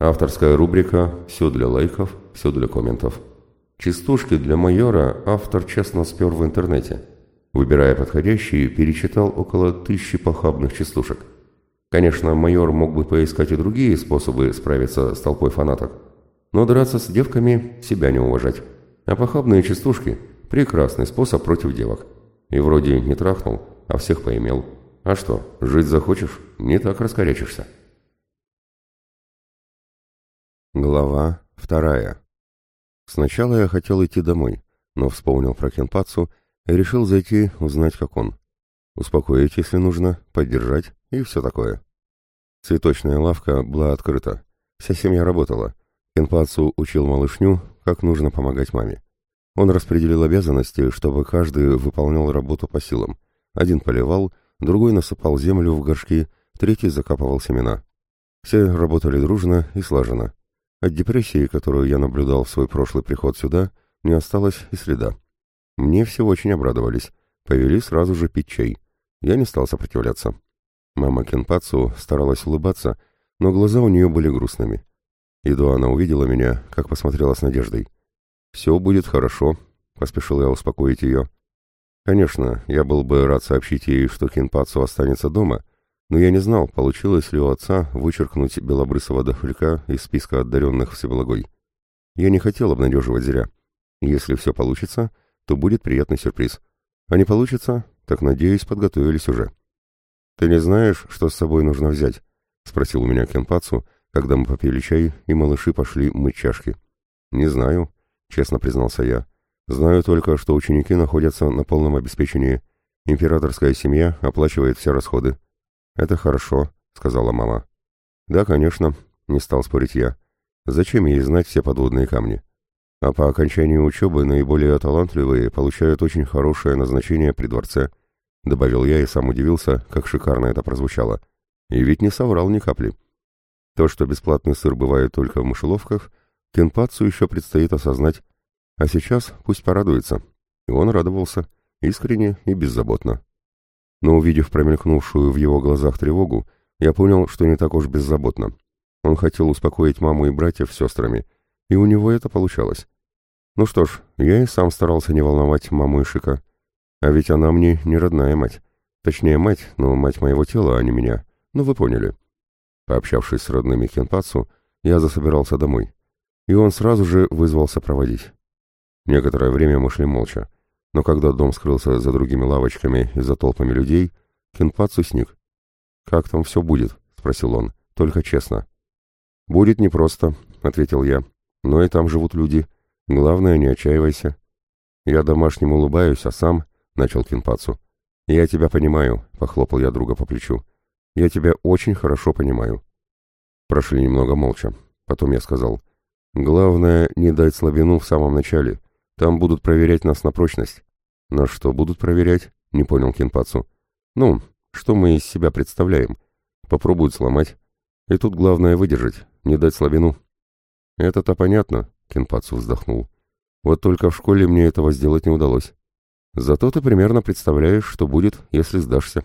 Авторская рубрика «Все для лайков, все для комментов». Частушки для майора автор честно спер в интернете. Выбирая подходящие, перечитал около тысячи похабных частушек. Конечно, майор мог бы поискать и другие способы справиться с толпой фанаток. Но драться с девками – себя не уважать. А похабные частушки – прекрасный способ против девок. И вроде не трахнул, а всех поимел. А что, жить захочешь, не так раскорячишься. Глава вторая. Сначала я хотел идти домой, но вспомнил про Кенпацу и решил зайти узнать, как он. Успокоить, если нужно, поддержать и все такое. Цветочная лавка была открыта. Вся семья работала. Кенпацу учил малышню, как нужно помогать маме. Он распределил обязанности, чтобы каждый выполнял работу по силам. Один поливал, другой насыпал землю в горшки, третий закапывал семена. Все работали дружно и слаженно. От депрессии, которую я наблюдал в свой прошлый приход сюда, не осталось и следа. Мне все очень обрадовались, повели сразу же пить чай. Я не стал сопротивляться. Мама Кенпацу старалась улыбаться, но глаза у нее были грустными. Едва она увидела меня, как посмотрела с надеждой. «Все будет хорошо», — поспешил я успокоить ее. Конечно, я был бы рад сообщить ей, что Кенпацу останется дома, но я не знал, получилось ли у отца вычеркнуть белобрысого дохляка из списка одаренных Всеблагой. Я не хотел обнадеживать зря. Если все получится, то будет приятный сюрприз. А не получится, так, надеюсь, подготовились уже. «Ты не знаешь, что с собой нужно взять?» — спросил у меня Кенпацу, когда мы попили чай, и малыши пошли мыть чашки. «Не знаю», — честно признался я. «Знаю только, что ученики находятся на полном обеспечении. Императорская семья оплачивает все расходы. «Это хорошо», — сказала мама. «Да, конечно», — не стал спорить я. «Зачем ей знать все подводные камни? А по окончании учебы наиболее талантливые получают очень хорошее назначение при дворце», — добавил я и сам удивился, как шикарно это прозвучало. И ведь не соврал ни капли. То, что бесплатный сыр бывает только в мышеловках, Кенпацу еще предстоит осознать. А сейчас пусть порадуется. И он радовался, искренне и беззаботно но увидев промелькнувшую в его глазах тревогу, я понял, что не так уж беззаботно. Он хотел успокоить маму и братьев сестрами, и у него это получалось. Ну что ж, я и сам старался не волновать маму и Шика. А ведь она мне не родная мать. Точнее, мать, но мать моего тела, а не меня. Ну, вы поняли. Пообщавшись с родными Кенпацу, я засобирался домой. И он сразу же вызвался проводить. Некоторое время мы шли молча но когда дом скрылся за другими лавочками и за толпами людей, Кенпацу сник. «Как там все будет?» — спросил он. «Только честно». «Будет непросто», — ответил я. «Но и там живут люди. Главное, не отчаивайся». «Я домашним улыбаюсь, а сам...» — начал Кенпацу. «Я тебя понимаю», — похлопал я друга по плечу. «Я тебя очень хорошо понимаю». Прошли немного молча. Потом я сказал. «Главное, не дать слабину в самом начале. Там будут проверять нас на прочность. На что будут проверять? Не понял Кинпацу. Ну, что мы из себя представляем? Попробуют сломать. И тут главное выдержать, не дать слабину. Это-то понятно, Кинпацу вздохнул. Вот только в школе мне этого сделать не удалось. Зато ты примерно представляешь, что будет, если сдашься.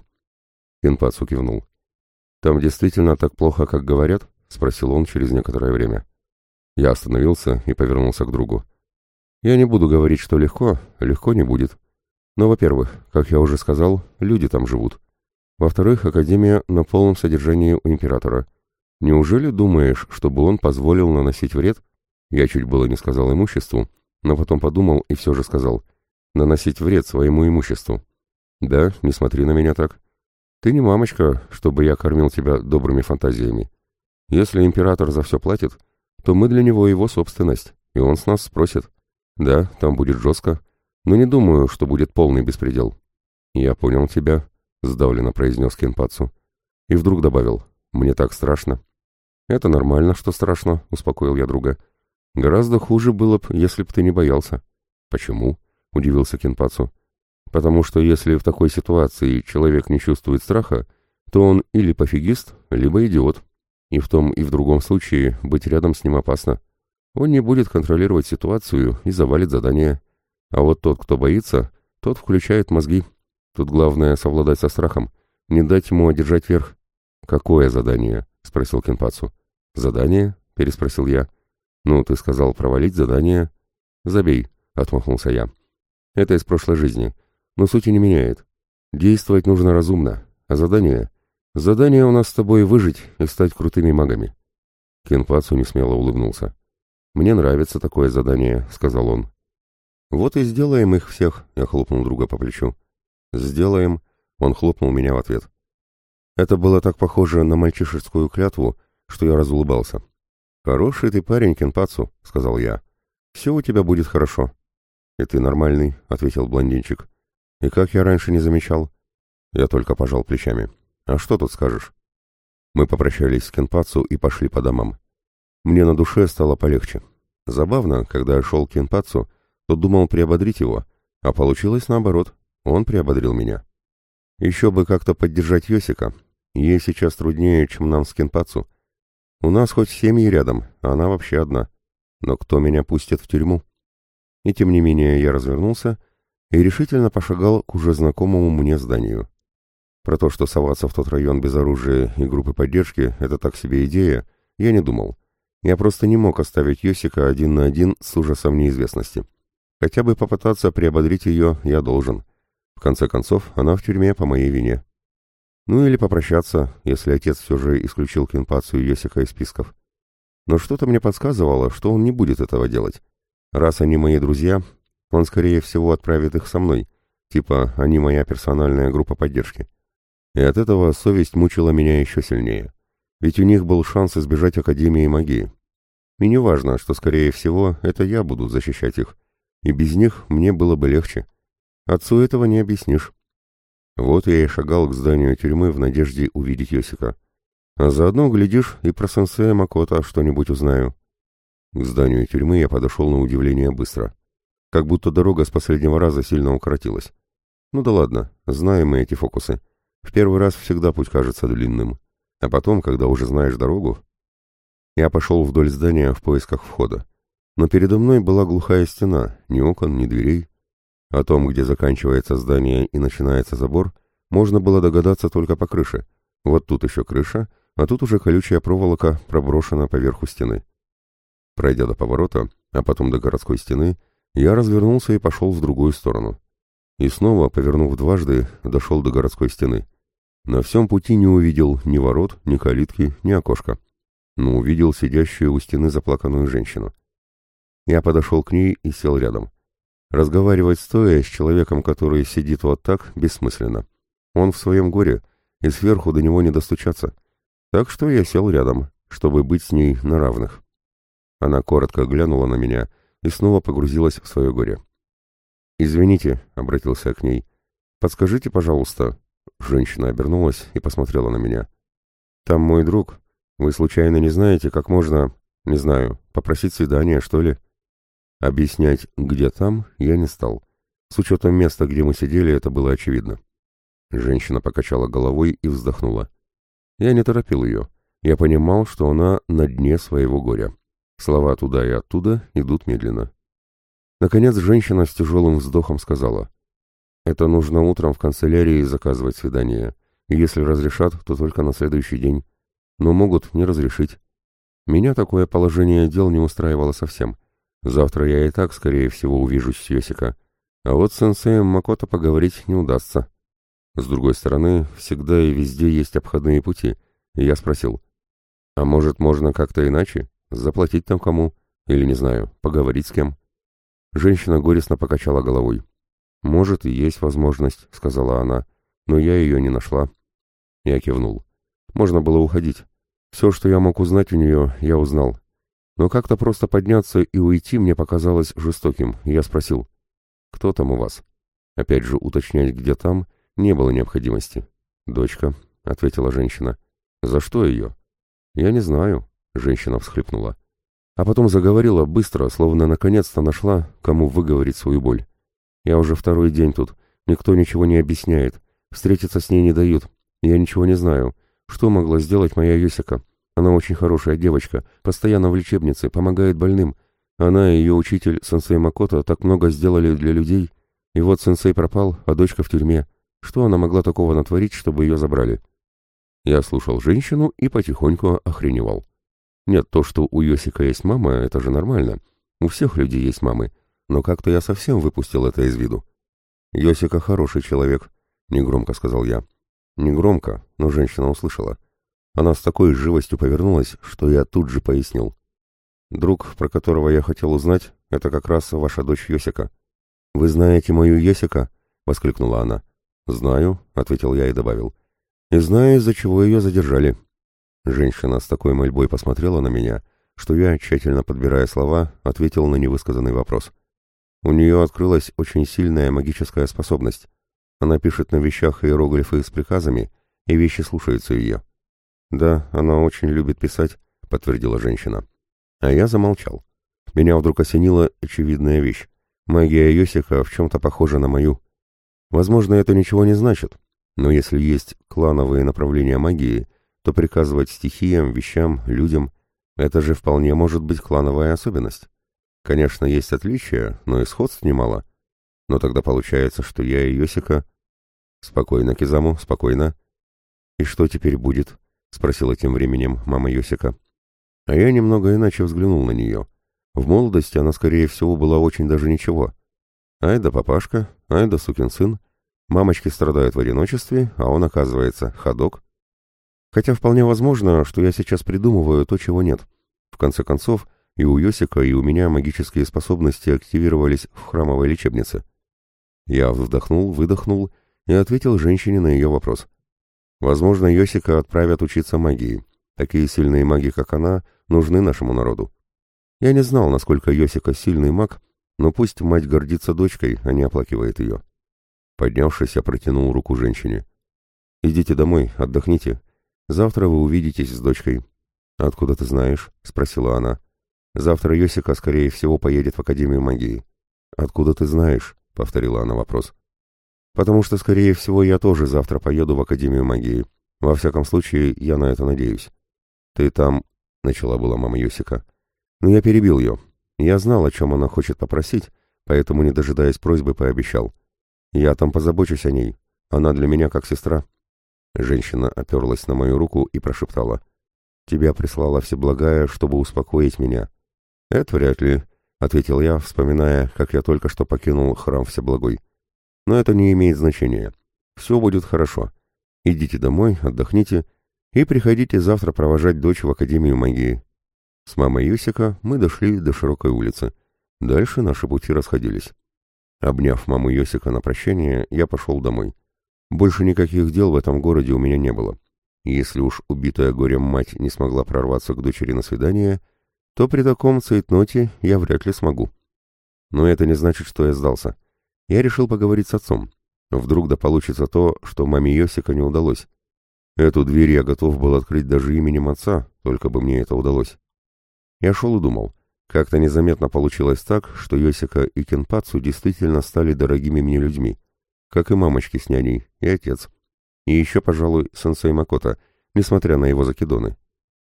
Кинпацу кивнул. Там действительно так плохо, как говорят? Спросил он через некоторое время. Я остановился и повернулся к другу. Я не буду говорить, что легко, легко не будет. Но, во-первых, как я уже сказал, люди там живут. Во-вторых, Академия на полном содержании у императора. Неужели думаешь, чтобы он позволил наносить вред? Я чуть было не сказал имуществу, но потом подумал и все же сказал. Наносить вред своему имуществу. Да, не смотри на меня так. Ты не мамочка, чтобы я кормил тебя добрыми фантазиями. Если император за все платит, то мы для него его собственность, и он с нас спросит. Да, там будет жестко, но не думаю, что будет полный беспредел. Я понял тебя, сдавленно произнес Кенпацу. И вдруг добавил, мне так страшно. Это нормально, что страшно, успокоил я друга. Гораздо хуже было бы, если б ты не боялся. Почему? Удивился Кенпацу. Потому что если в такой ситуации человек не чувствует страха, то он или пофигист, либо идиот. И в том и в другом случае быть рядом с ним опасно. Он не будет контролировать ситуацию и завалит задание. А вот тот, кто боится, тот включает мозги. Тут главное совладать со страхом, не дать ему одержать верх. «Какое задание?» — спросил Кенпацу. «Задание?» —— переспросил я. «Ну, ты сказал провалить задание». «Забей», — отмахнулся я. «Это из прошлой жизни, но сути не меняет. Действовать нужно разумно, а задание? Задание у нас с тобой выжить и стать крутыми магами». Кенпацу несмело улыбнулся. «Мне нравится такое задание», — сказал он. «Вот и сделаем их всех», — я хлопнул друга по плечу. «Сделаем», — он хлопнул меня в ответ. Это было так похоже на мальчишескую клятву, что я разулыбался. «Хороший ты парень, Кенпацу», — сказал я. «Все у тебя будет хорошо». «И ты нормальный», — ответил блондинчик. «И как я раньше не замечал?» Я только пожал плечами. «А что тут скажешь?» Мы попрощались с Кенпацу и пошли по домам. Мне на душе стало полегче. Забавно, когда я шел к Кенпацу, то думал приободрить его, а получилось наоборот, он приободрил меня. Еще бы как-то поддержать Йосика. Ей сейчас труднее, чем нам с Кенпацу. У нас хоть семьи рядом, а она вообще одна. Но кто меня пустит в тюрьму? И тем не менее я развернулся и решительно пошагал к уже знакомому мне зданию. Про то, что соваться в тот район без оружия и группы поддержки — это так себе идея, я не думал. Я просто не мог оставить Йосика один на один с ужасом неизвестности. Хотя бы попытаться приободрить ее я должен. В конце концов, она в тюрьме по моей вине. Ну или попрощаться, если отец все же исключил Кенпацию Йосика из списков. Но что-то мне подсказывало, что он не будет этого делать. Раз они мои друзья, он, скорее всего, отправит их со мной. Типа, они моя персональная группа поддержки. И от этого совесть мучила меня еще сильнее. Ведь у них был шанс избежать Академии магии. И не важно, что, скорее всего, это я буду защищать их. И без них мне было бы легче. Отцу этого не объяснишь. Вот я и шагал к зданию тюрьмы в надежде увидеть Йосика. А заодно, глядишь, и про сенсея Макота что-нибудь узнаю. К зданию тюрьмы я подошел на удивление быстро. Как будто дорога с последнего раза сильно укоротилась. Ну да ладно, знаем мы эти фокусы. В первый раз всегда путь кажется длинным. А потом, когда уже знаешь дорогу... Я пошел вдоль здания в поисках входа. Но передо мной была глухая стена, ни окон, ни дверей. О том, где заканчивается здание и начинается забор, можно было догадаться только по крыше. Вот тут еще крыша, а тут уже колючая проволока проброшена поверху стены. Пройдя до поворота, а потом до городской стены, я развернулся и пошел в другую сторону. И снова, повернув дважды, дошел до городской стены. На всем пути не увидел ни ворот, ни калитки, ни окошка. Но увидел сидящую у стены заплаканную женщину. Я подошел к ней и сел рядом. Разговаривать стоя с человеком, который сидит вот так, бессмысленно. Он в своем горе, и сверху до него не достучаться. Так что я сел рядом, чтобы быть с ней на равных. Она коротко глянула на меня и снова погрузилась в свое горе. «Извините», — обратился я к ней, — «подскажите, пожалуйста». Женщина обернулась и посмотрела на меня. «Там мой друг. Вы случайно не знаете, как можно, не знаю, попросить свидания, что ли?» Объяснять, где там, я не стал. С учетом места, где мы сидели, это было очевидно. Женщина покачала головой и вздохнула. Я не торопил ее. Я понимал, что она на дне своего горя. Слова туда и оттуда идут медленно. Наконец женщина с тяжелым вздохом сказала. «Это нужно утром в канцелярии заказывать свидание. Если разрешат, то только на следующий день. Но могут не разрешить. Меня такое положение дел не устраивало совсем. Завтра я и так, скорее всего, увижусь с Йосика. А вот с сенсеем Макото поговорить не удастся. С другой стороны, всегда и везде есть обходные пути. И я спросил, а может, можно как-то иначе? Заплатить там кому? Или, не знаю, поговорить с кем? Женщина горестно покачала головой. «Может, и есть возможность», — сказала она, — «но я ее не нашла». Я кивнул. Можно было уходить. Все, что я мог узнать у нее, я узнал. Но как-то просто подняться и уйти мне показалось жестоким, я спросил, «Кто там у вас?» Опять же, уточнять, где там, не было необходимости. «Дочка», — ответила женщина. «За что ее?» «Я не знаю», — женщина всхлипнула. А потом заговорила быстро, словно наконец-то нашла, кому выговорить свою боль. «Я уже второй день тут, никто ничего не объясняет, встретиться с ней не дают, я ничего не знаю. Что могла сделать моя Юсика?» Она очень хорошая девочка, постоянно в лечебнице, помогает больным. Она и ее учитель, сенсей Макото, так много сделали для людей. И вот сенсей пропал, а дочка в тюрьме. Что она могла такого натворить, чтобы ее забрали? Я слушал женщину и потихоньку охреневал. Нет, то, что у Йосика есть мама, это же нормально. У всех людей есть мамы. Но как-то я совсем выпустил это из виду. Йосика хороший человек, негромко сказал я. Негромко, но женщина услышала. Она с такой живостью повернулась, что я тут же пояснил. Друг, про которого я хотел узнать, это как раз ваша дочь Йосика. Вы знаете мою Йосика? воскликнула она. Знаю, ответил я и добавил. И знаю, из-за чего ее задержали. Женщина с такой мольбой посмотрела на меня, что я, тщательно подбирая слова, ответил на невысказанный вопрос. У нее открылась очень сильная магическая способность. Она пишет на вещах иероглифы с приказами, и вещи слушаются ее. «Да, она очень любит писать», — подтвердила женщина. А я замолчал. Меня вдруг осенила очевидная вещь. Магия Йосика в чем-то похожа на мою. Возможно, это ничего не значит, но если есть клановые направления магии, то приказывать стихиям, вещам, людям — это же вполне может быть клановая особенность. Конечно, есть отличия, но и сходств немало. Но тогда получается, что я и Йосика... Спокойно, Кизаму, спокойно. И что теперь будет? Спросила тем временем мама Йосика. А я немного иначе взглянул на нее. В молодости она, скорее всего, была очень даже ничего. Ай да папашка, ай да сукин сын. Мамочки страдают в одиночестве, а он, оказывается, ходок. Хотя вполне возможно, что я сейчас придумываю то, чего нет. В конце концов, и у Йосика, и у меня магические способности активировались в храмовой лечебнице. Я вздохнул, выдохнул и ответил женщине на ее вопрос. Возможно, Йосика отправят учиться магии. Такие сильные маги, как она, нужны нашему народу. Я не знал, насколько Йосика сильный маг, но пусть мать гордится дочкой, а не оплакивает ее. Поднявшись, я протянул руку женщине. «Идите домой, отдохните. Завтра вы увидитесь с дочкой». «Откуда ты знаешь?» — спросила она. «Завтра Йосика, скорее всего, поедет в Академию магии». «Откуда ты знаешь?» — повторила она вопрос. «Потому что, скорее всего, я тоже завтра поеду в Академию магии. Во всяком случае, я на это надеюсь». «Ты там...» — начала была мама Йосика. Но я перебил ее. Я знал, о чем она хочет попросить, поэтому, не дожидаясь просьбы, пообещал. Я там позабочусь о ней. Она для меня как сестра. Женщина оперлась на мою руку и прошептала. «Тебя прислала Всеблагая, чтобы успокоить меня». «Это вряд ли», — ответил я, вспоминая, как я только что покинул храм Всеблагой. «Но это не имеет значения. Все будет хорошо. Идите домой, отдохните и приходите завтра провожать дочь в Академию магии». С мамой Юсика мы дошли до широкой улицы. Дальше наши пути расходились. Обняв маму Йосика на прощание, я пошел домой. Больше никаких дел в этом городе у меня не было. Если уж убитая горем мать не смогла прорваться к дочери на свидание, то при таком цейтноте я вряд ли смогу. Но это не значит, что я сдался. Я решил поговорить с отцом. Вдруг да получится то, что маме Йосика не удалось. Эту дверь я готов был открыть даже именем отца, только бы мне это удалось. Я шел и думал, как-то незаметно получилось так, что Йосика и Кенпацу действительно стали дорогими мне людьми, как и мамочки с няней, и отец. И еще, пожалуй, сенсей Макота, несмотря на его закидоны.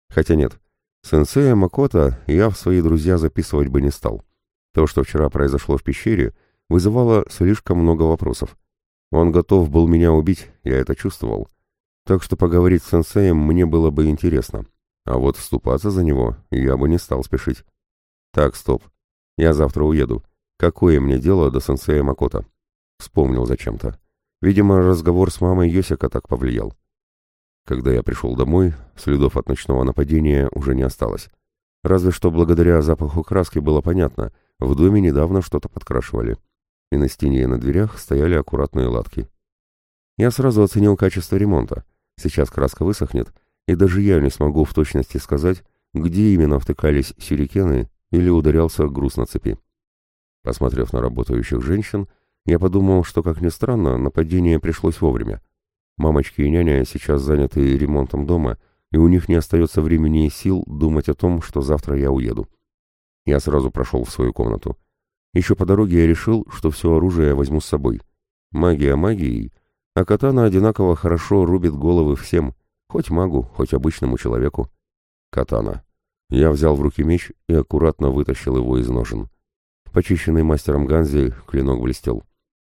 Хотя нет, сенсея Макота я в свои друзья записывать бы не стал. То, что вчера произошло в пещере, вызывало слишком много вопросов. Он готов был меня убить, я это чувствовал. Так что поговорить с сенсеем мне было бы интересно. А вот вступаться за него я бы не стал спешить. Так, стоп. Я завтра уеду. Какое мне дело до сенсея Макота? Вспомнил зачем-то. Видимо, разговор с мамой Йосика так повлиял. Когда я пришел домой, следов от ночного нападения уже не осталось. Разве что благодаря запаху краски было понятно, в доме недавно что-то подкрашивали. И на стене и на дверях стояли аккуратные латки. Я сразу оценил качество ремонта. Сейчас краска высохнет, и даже я не смогу в точности сказать, где именно втыкались сюрикены или ударялся груз на цепи. Посмотрев на работающих женщин, я подумал, что, как ни странно, нападение пришлось вовремя. Мамочки и няня сейчас заняты ремонтом дома, и у них не остается времени и сил думать о том, что завтра я уеду. Я сразу прошел в свою комнату. Еще по дороге я решил, что все оружие возьму с собой. Магия магией, а катана одинаково хорошо рубит головы всем, хоть магу, хоть обычному человеку. Катана. Я взял в руки меч и аккуратно вытащил его из ножен. Почищенный мастером Ганзи клинок блестел.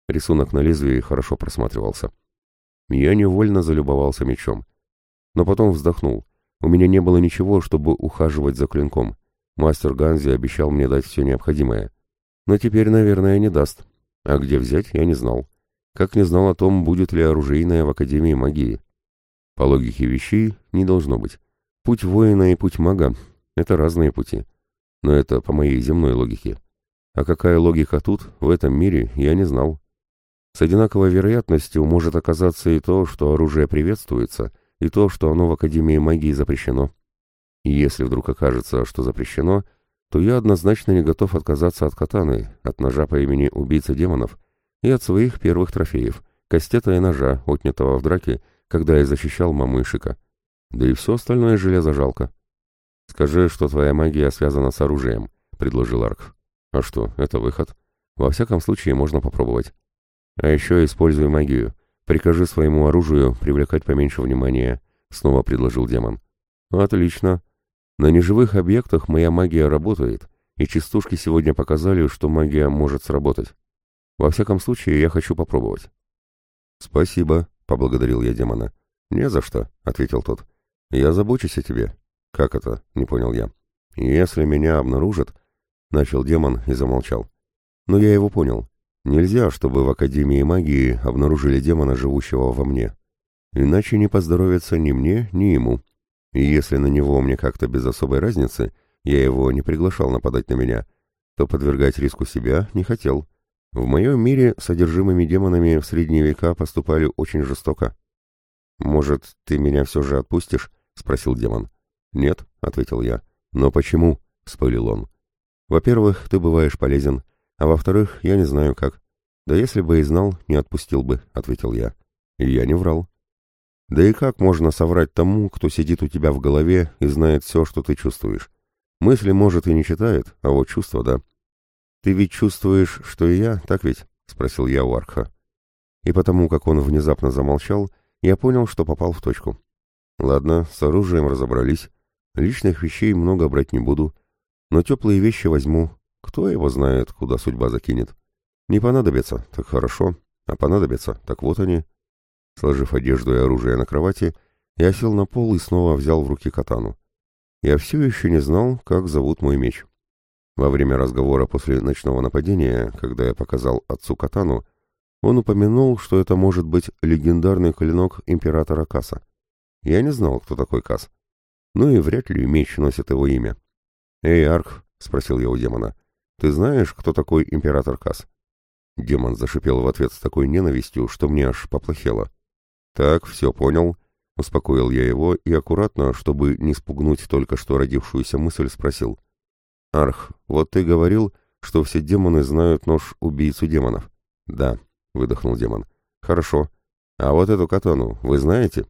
Рисунок на лезвии хорошо просматривался. Я невольно залюбовался мечом. Но потом вздохнул. У меня не было ничего, чтобы ухаживать за клинком. Мастер Ганзи обещал мне дать все необходимое. Но теперь, наверное, не даст. А где взять, я не знал. Как не знал о том, будет ли оружейная в Академии магии. По логике вещей не должно быть. Путь воина и путь мага — это разные пути. Но это по моей земной логике. А какая логика тут, в этом мире, я не знал. С одинаковой вероятностью может оказаться и то, что оружие приветствуется, и то, что оно в Академии магии запрещено. И если вдруг окажется, что запрещено, то я однозначно не готов отказаться от катаны, от ножа по имени убийца демонов и от своих первых трофеев, кастета и ножа, отнятого в драке, когда я защищал маму и. Да и все остальное железо жалко. «Скажи, что твоя магия связана с оружием», — предложил Арк. «А что, это выход. Во всяком случае, можно попробовать. А еще используй магию. Прикажи своему оружию привлекать поменьше внимания», — снова предложил демон. «Отлично. На неживых объектах моя магия работает, и частушки сегодня показали, что магия может сработать. Во всяком случае, я хочу попробовать». «Спасибо», — поблагодарил я демона. «Не за что», — ответил тот. «Я забочусь о тебе». «Как это?» — не понял я. «Если меня обнаружат...» — начал демон и замолчал. Но я его понял. Нельзя, чтобы в Академии магии обнаружили демона, живущего во мне. Иначе не поздоровится ни мне, ни ему. И если на него мне как-то без особой разницы, я его не приглашал нападать на меня, то подвергать риску себя не хотел. В моем мире содержимыми демонами в средние века поступали очень жестоко. «Может, ты меня все же отпустишь?» — спросил демон. «Нет», — ответил я. «Но почему?» — вспылил он. «Во-первых, ты бываешь полезен, а во-вторых, я не знаю как. Да если бы и знал, не отпустил бы», — ответил я. И я не врал. Да и как можно соврать тому, кто сидит у тебя в голове и знает все, что ты чувствуешь? Мысли, может, и не читает, а вот чувства — да. «Ты ведь чувствуешь, что и я, так ведь?» — спросил я у Аркха. И потому, как он внезапно замолчал, я понял, что попал в точку. Ладно, с оружием разобрались. Личных вещей много брать не буду. Но теплые вещи возьму. Кто его знает, куда судьба закинет. Не понадобится, так хорошо. А понадобится, так вот они. Сложив одежду и оружие на кровати, я сел на пол и снова взял в руки катану. Я все еще не знал, как зовут мой меч. Во время разговора после ночного нападения, когда я показал отцу катану, он упомянул, что это может быть легендарный клинок императора Каса. Я не знал, кто такой Кас. Ну и вряд ли меч носит его имя. «Эй, Арк», — спросил я у демона, — «ты знаешь, кто такой император Кас?» Демон зашипел в ответ с такой ненавистью, что мне аж поплохело. «Так, все понял», — успокоил я его и аккуратно, чтобы не спугнуть только что родившуюся мысль, спросил. «Арх, вот ты говорил, что все демоны знают нож убийцу демонов». «Да», — выдохнул демон. «Хорошо. А вот эту катану вы знаете?»